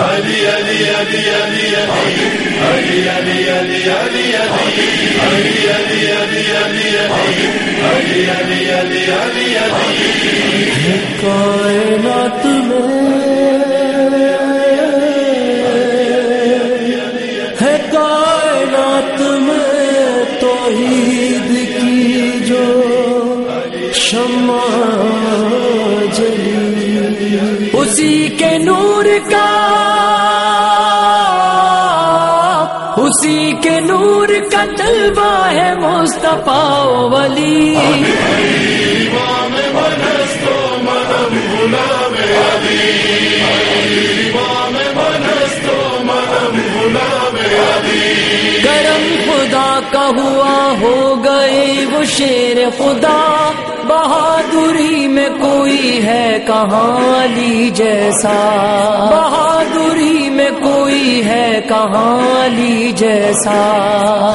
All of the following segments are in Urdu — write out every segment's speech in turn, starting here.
علی علی علی علی علی علی علی علی علی علی علی علی علی علی علی علی علی کائنات میں ہے کائنات میں توحید کی جو شمع جلی اسی کے نور کا کے نور کا جلوہ ہے مصطفیٰ ولی۔ امام کرم خدا کا ہوا ہو گئے وہ شیر خدا، بہادری میں کوئی ہے کہاں علی جیسا۔ بہادری میں کوئی ہے کہانی جیسا؟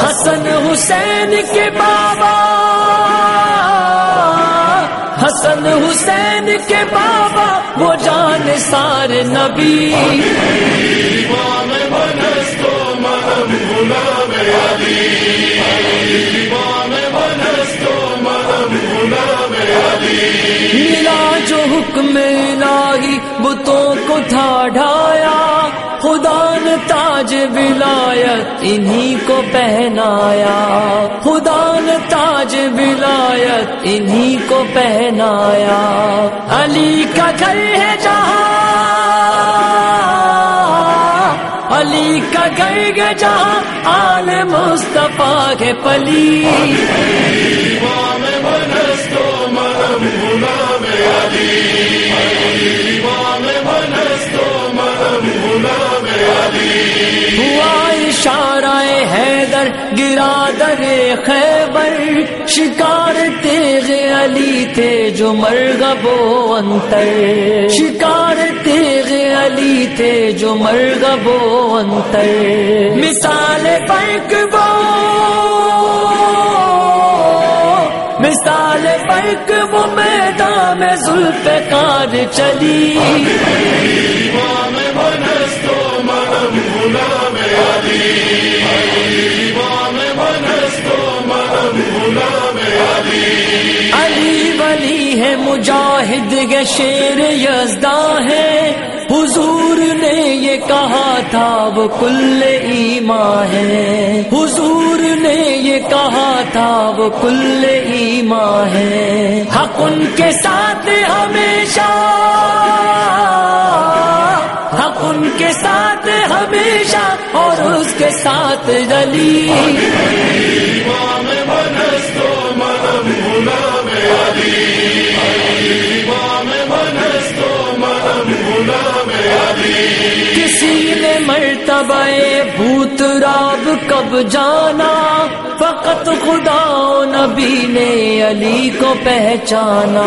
حسن حسین کے بابا، حسن حسین کے بابا، وہ جان سار نبی۔ ملا جو حکم الہی، بتوں کو تھا ڈھائی۔ ولایت انہی کو پہنایا۔ خدا نے تاج ولایت انہی کو پہنایا۔ علی کا گھر ہے جہاں۔ علی کا گھر ہے جہاں آل مصطفیٰ کے پلی۔ علی۔ گرا در خیبر، شکار تیغ علی تھے جو مرغب و انتر۔ شکار تیغ علی تھے جو مرغب و انتر۔ مثال فرق وہ۔ مثال فرق وہ میدان میں ذوالفقار چلی۔ ہے مجاہد کے شیر یزداں ہے۔ حضور نے یہ کہا تھا، وہ کل ایمان ہے۔ حضور نے یہ کہا تھا، وہ کل ایمان ہے۔ حق ان کے ساتھ ہمیشہ۔ حق ان کے ساتھ ہمیشہ اور اس کے ساتھ علی مرتبہ بھوت راب کب جانا؟ فقط خدا و نبی نے علی کو پہچانا۔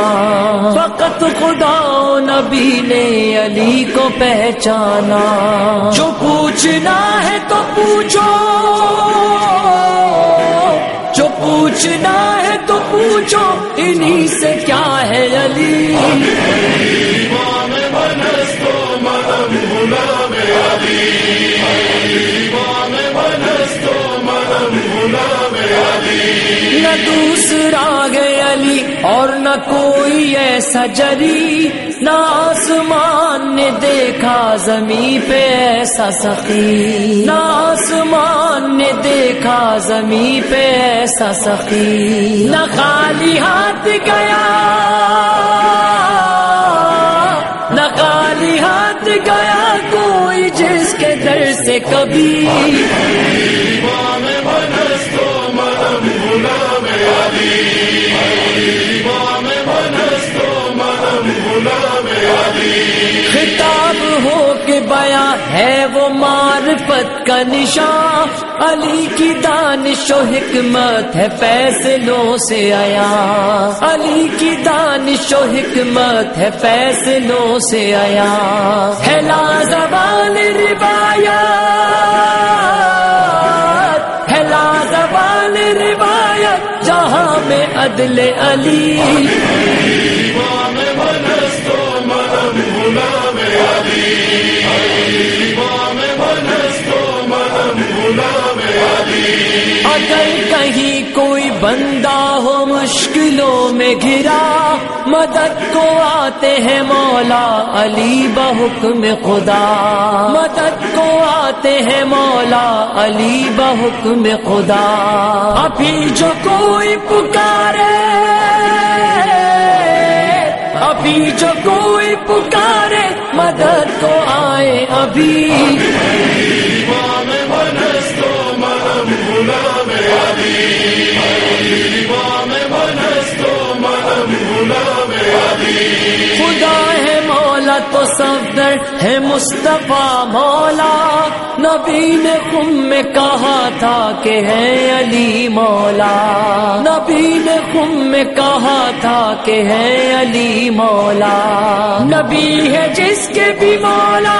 فقط خدا و نبی نے علی کو پہچانا۔ جو پوچھنا ہے تو پوچھو۔ جو پوچھنا ہے تو پوچھو۔ انہی سے کیا ہے علی؟ دوسرا گئے علی اور نہ کوئی ایسا جری نہ آسمان نے دیکھا زمین پہ ایسا سخی۔ نہ آسمان نے دیکھا زمین پہ ایسا سخی۔ نہ خالی ہاتھ گیا، نہ خالی ہاتھ گیا کوئی جس کے در سے کبھی۔ معرفت کا نشان، علی کی دانش و حکمت ہے فیصلوں سے آیا علی کی دانش و حکمت ہے فیصلوں سے آیا ہے لازوال روایت، ہے لازوال روایت، جہاں میں عدل علی۔ اگر کہیں کوئی بندہ ہو مشکلوں میں گھرا، مدد کو آتے ہیں مولا علی بحکم خدا۔ مدد کو آتے ہیں مولا علی بحکم خدا۔ ابھی جو کوئی پکارے، ابھی جو کوئی پکارے، مدد کو آئے ابھی۔ مولا تو صفدر ہے مصطفیٰ مولا۔ نبی نے خم میں کہا تھا کہ ہے علی مولا۔ نبی نے خم میں کہا تھا کہ ہے علی مولا۔ نبی ہے جس کے بھی مولا۔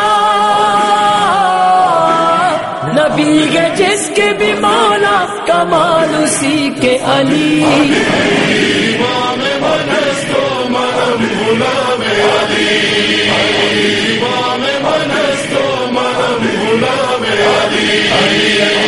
نبی ہے جس کے بھی مولا۔ کمال اسی کے علی۔ علی۔ ہری ہری